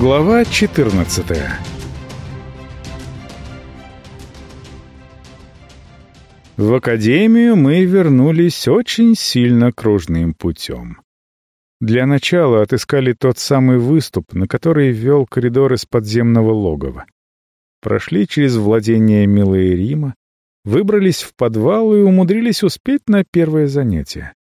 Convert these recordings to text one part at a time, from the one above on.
Глава 14 В академию мы вернулись очень сильно кружным путем. Для начала отыскали тот самый выступ, на который вел коридор из подземного логова. Прошли через владение Милой Рима, выбрались в подвал и умудрились успеть на первое занятие.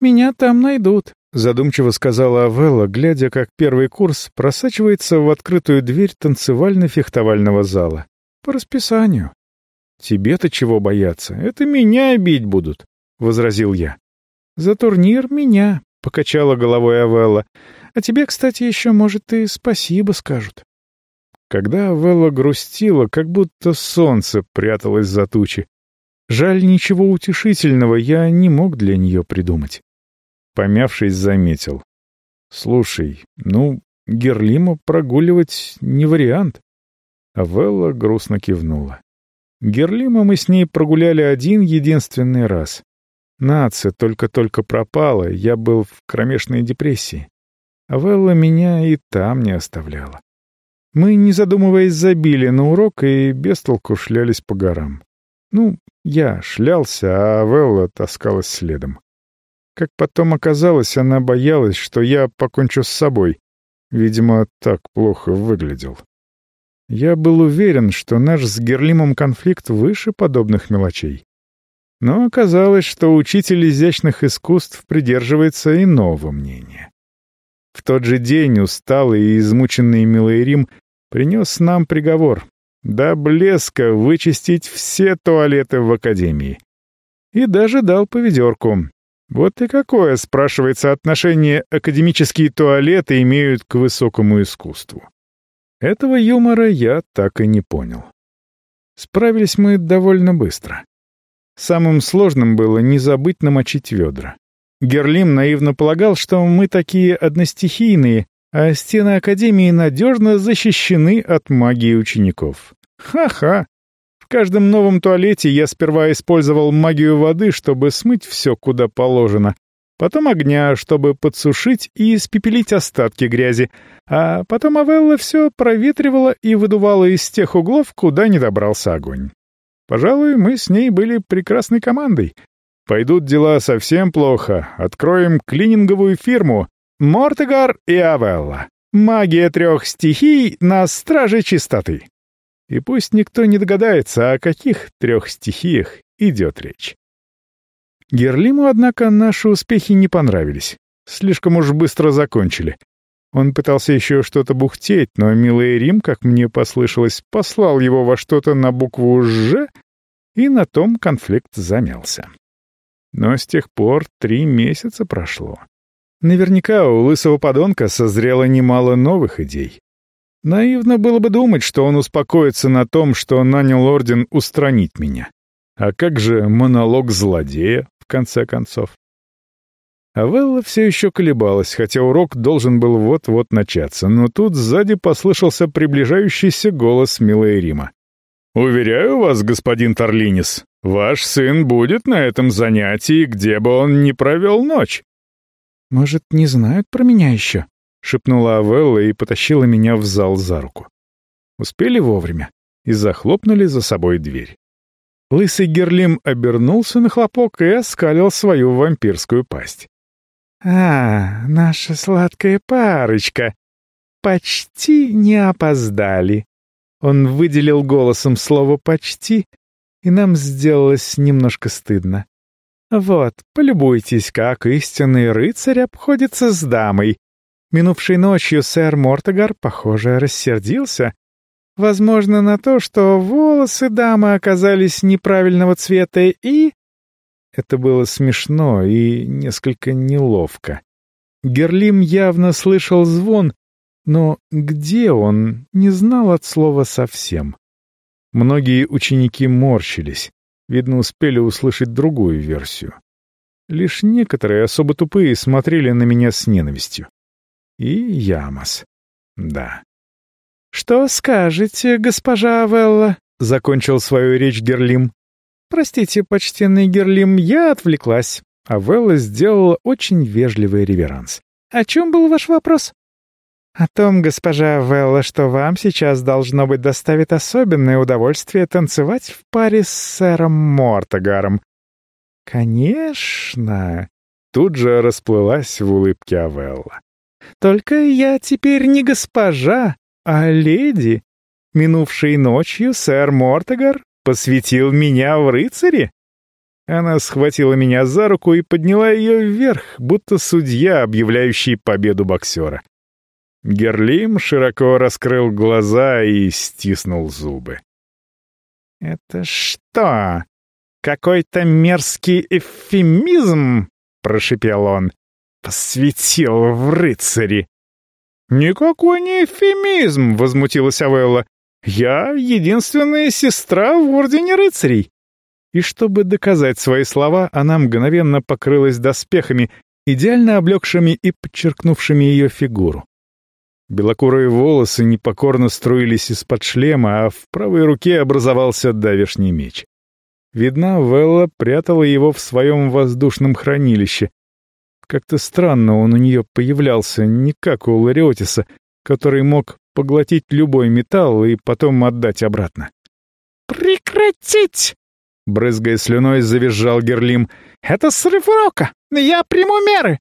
«Меня там найдут», — задумчиво сказала Авелла, глядя, как первый курс просачивается в открытую дверь танцевально-фехтовального зала. «По расписанию». «Тебе-то чего бояться? Это меня бить будут», — возразил я. «За турнир меня», — покачала головой Авелла. «А тебе, кстати, еще, может, и спасибо скажут». Когда Авелла грустила, как будто солнце пряталось за тучи. Жаль, ничего утешительного я не мог для нее придумать. Помявшись, заметил. «Слушай, ну, Герлима прогуливать не вариант». Авелла грустно кивнула. Герлима мы с ней прогуляли один единственный раз. Нация только-только пропала, я был в кромешной депрессии. Авелла меня и там не оставляла. Мы, не задумываясь, забили на урок и без толку шлялись по горам. Ну, я шлялся, а Велла таскалась следом. Как потом оказалось, она боялась, что я покончу с собой. Видимо, так плохо выглядел. Я был уверен, что наш с Герлимом конфликт выше подобных мелочей. Но оказалось, что учитель изящных искусств придерживается иного мнения. В тот же день усталый и измученный Милайрим принес нам приговор до блеска вычистить все туалеты в академии. И даже дал поведерку. Вот и какое, спрашивается, отношение академические туалеты имеют к высокому искусству. Этого юмора я так и не понял. Справились мы довольно быстро. Самым сложным было не забыть намочить ведра. Герлим наивно полагал, что мы такие одностихийные, а стены Академии надежно защищены от магии учеников. Ха-ха! Каждом новом туалете я сперва использовал магию воды, чтобы смыть все куда положено, потом огня, чтобы подсушить и испепелить остатки грязи, а потом Авелла все проветривала и выдувала из тех углов, куда не добрался огонь. Пожалуй, мы с ней были прекрасной командой. Пойдут дела совсем плохо, откроем клининговую фирму, Мортегар и Авелла. Магия трех стихий на страже чистоты. И пусть никто не догадается, о каких трех стихиях идет речь. Герлиму, однако, наши успехи не понравились. Слишком уж быстро закончили. Он пытался еще что-то бухтеть, но милый Рим, как мне послышалось, послал его во что-то на букву «Ж», и на том конфликт замялся. Но с тех пор три месяца прошло. Наверняка у лысого подонка созрело немало новых идей. Наивно было бы думать, что он успокоится на том, что нанял орден устранить меня. А как же монолог злодея, в конце концов? Авелла все еще колебалась, хотя урок должен был вот-вот начаться, но тут сзади послышался приближающийся голос милой Рима. «Уверяю вас, господин Торлинис, ваш сын будет на этом занятии, где бы он ни провел ночь. «Может, не знают про меня еще?» — шепнула Авелла и потащила меня в зал за руку. Успели вовремя и захлопнули за собой дверь. Лысый Герлим обернулся на хлопок и оскалил свою вампирскую пасть. «А, наша сладкая парочка! Почти не опоздали!» Он выделил голосом слово «почти», и нам сделалось немножко стыдно. Вот, полюбуйтесь, как истинный рыцарь обходится с дамой. Минувшей ночью сэр Мортогар, похоже, рассердился. Возможно, на то, что волосы дамы оказались неправильного цвета и... Это было смешно и несколько неловко. Герлим явно слышал звон, но где он, не знал от слова совсем. Многие ученики морщились. Видно, успели услышать другую версию. Лишь некоторые, особо тупые, смотрели на меня с ненавистью. И Ямос. Да. «Что скажете, госпожа Авелла?» — закончил свою речь Герлим. «Простите, почтенный Герлим, я отвлеклась». Авелла сделала очень вежливый реверанс. «О чем был ваш вопрос?» «О том, госпожа Велла, что вам сейчас должно быть доставит особенное удовольствие танцевать в паре с сэром Мортогаром». «Конечно!» — тут же расплылась в улыбке Авелла. «Только я теперь не госпожа, а леди. Минувшей ночью сэр Мортогар посвятил меня в рыцари». Она схватила меня за руку и подняла ее вверх, будто судья, объявляющий победу боксера. Герлим широко раскрыл глаза и стиснул зубы. «Это что? Какой-то мерзкий эвфемизм?» — прошипел он. «Посвятил в рыцари». «Никакой не эвфемизм!» — возмутилась Авелла. «Я единственная сестра в Ордене рыцарей». И чтобы доказать свои слова, она мгновенно покрылась доспехами, идеально облегшими и подчеркнувшими ее фигуру. Белокурые волосы непокорно струились из-под шлема, а в правой руке образовался давешний меч. Видно, Велла прятала его в своем воздушном хранилище. Как-то странно он у нее появлялся, не как у Лариотиса, который мог поглотить любой металл и потом отдать обратно. «Прекратить!» — брызгая слюной, завизжал Герлим. «Это срыв урока! Я приму меры!»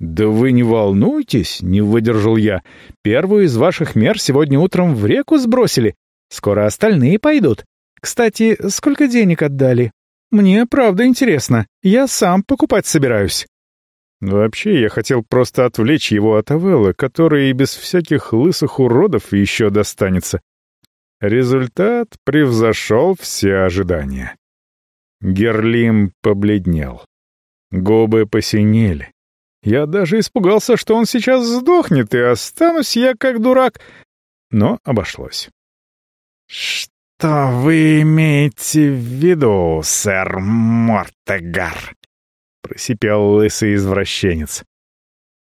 «Да вы не волнуйтесь», — не выдержал я. «Первую из ваших мер сегодня утром в реку сбросили. Скоро остальные пойдут. Кстати, сколько денег отдали? Мне правда интересно. Я сам покупать собираюсь». Вообще, я хотел просто отвлечь его от Авеллы, который и без всяких лысых уродов еще достанется. Результат превзошел все ожидания. Герлим побледнел. Губы посинели. Я даже испугался, что он сейчас сдохнет, и останусь я как дурак. Но обошлось. «Что вы имеете в виду, сэр Мортегар?» — просипел лысый извращенец.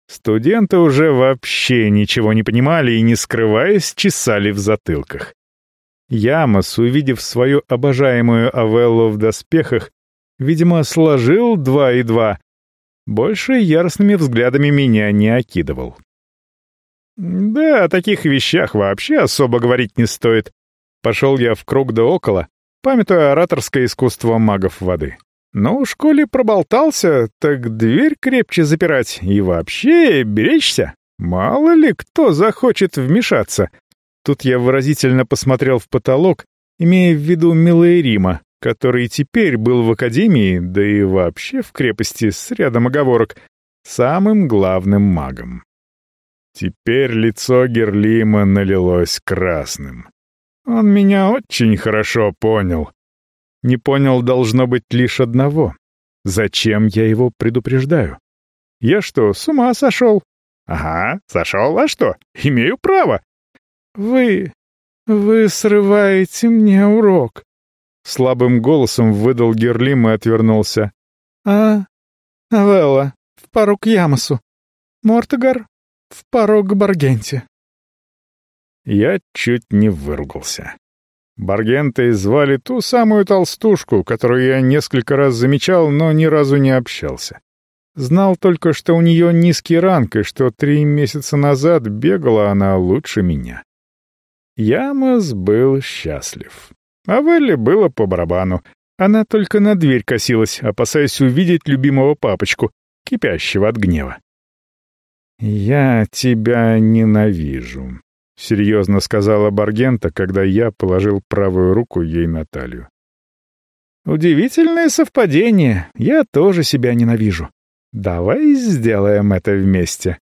Студенты уже вообще ничего не понимали и, не скрываясь, чесали в затылках. Ямос, увидев свою обожаемую Авеллу в доспехах, видимо, сложил два и два больше яростными взглядами меня не окидывал. Да, о таких вещах вообще особо говорить не стоит. Пошел я в круг да около, памятуя ораторское искусство магов воды. Но в школе проболтался, так дверь крепче запирать и вообще беречься. Мало ли кто захочет вмешаться. Тут я выразительно посмотрел в потолок, имея в виду милая Рима, который теперь был в академии, да и вообще в крепости с рядом оговорок, самым главным магом. Теперь лицо Герлима налилось красным. Он меня очень хорошо понял. Не понял, должно быть, лишь одного. Зачем я его предупреждаю? Я что, с ума сошел? Ага, сошел, а что? Имею право. Вы... вы срываете мне урок. Слабым голосом выдал Герлим и отвернулся. «А, Авелла, в пару к Ямосу. Мортогар, в пару к Баргенте». Я чуть не выругался. Баргентой звали ту самую толстушку, которую я несколько раз замечал, но ни разу не общался. Знал только, что у нее низкий ранг, и что три месяца назад бегала она лучше меня. Ямос был счастлив. А Велле было по барабану. Она только на дверь косилась, опасаясь увидеть любимого папочку, кипящего от гнева. «Я тебя ненавижу», — серьезно сказала Баргента, когда я положил правую руку ей на талию. «Удивительное совпадение. Я тоже себя ненавижу. Давай сделаем это вместе».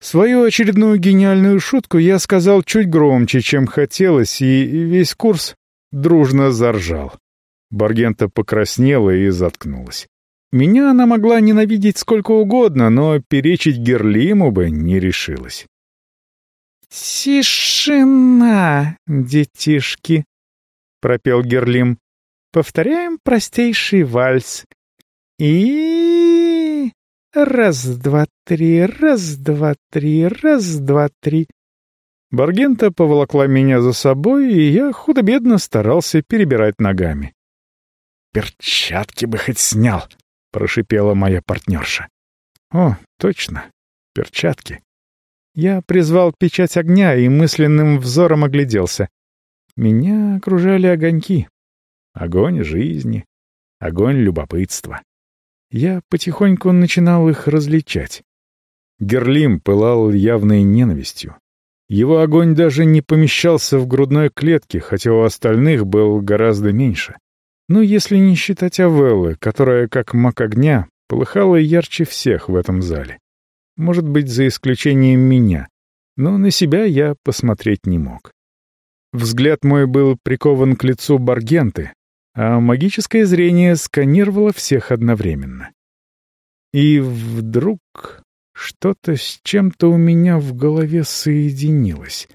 Свою очередную гениальную шутку я сказал чуть громче, чем хотелось, и весь курс дружно заржал. Баргента покраснела и заткнулась. Меня она могла ненавидеть сколько угодно, но перечить Герлиму бы не решилась. «Тишина, детишки!» — пропел Герлим. «Повторяем простейший вальс. И... раз-два-три, раз-два-три, раз-два-три. Баргента поволокла меня за собой, и я худо-бедно старался перебирать ногами. «Перчатки бы хоть снял!» — прошипела моя партнерша. «О, точно, перчатки. Я призвал печать огня и мысленным взором огляделся. Меня окружали огоньки. Огонь жизни, огонь любопытства. Я потихоньку начинал их различать. Герлим пылал явной ненавистью. Его огонь даже не помещался в грудной клетке, хотя у остальных был гораздо меньше. Ну, если не считать Авеллы, которая, как мак огня, полыхала ярче всех в этом зале. Может быть, за исключением меня. Но на себя я посмотреть не мог. Взгляд мой был прикован к лицу Баргенты, а магическое зрение сканировало всех одновременно. И вдруг что-то с чем-то у меня в голове соединилось.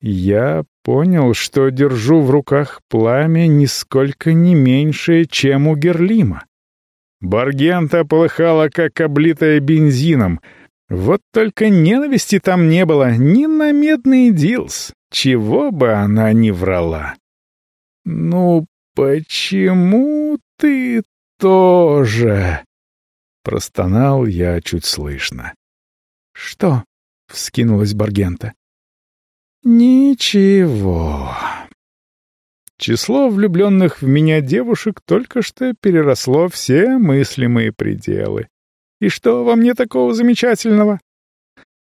Я понял, что держу в руках пламя нисколько не меньшее, чем у Герлима. Баргента полыхала, как облитая бензином. Вот только ненависти там не было ни на медный дилс, чего бы она ни врала. «Ну почему ты тоже?» Простонал я чуть слышно. «Что?» — вскинулась Баргента. «Ничего». Число влюбленных в меня девушек только что переросло все мыслимые пределы. И что во мне такого замечательного?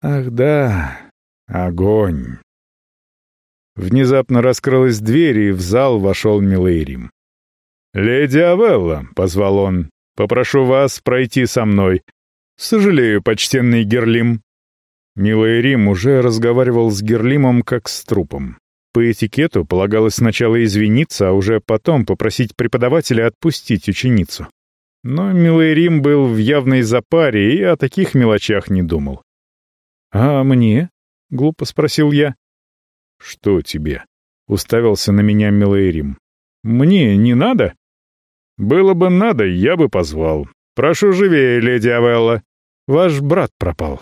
Ах да, огонь. Внезапно раскрылась дверь, и в зал вошел Милейрим. «Леди Авелла», — позвал он, Попрошу вас пройти со мной. Сожалею, почтенный Герлим». Милый Рим уже разговаривал с Герлимом как с трупом. По этикету полагалось сначала извиниться, а уже потом попросить преподавателя отпустить ученицу. Но Милый Рим был в явной запаре и о таких мелочах не думал. «А мне?» — глупо спросил я. «Что тебе?» — уставился на меня Милый Рим. «Мне не надо?» «Было бы надо, я бы позвал. Прошу живее, леди Авелла. Ваш брат пропал».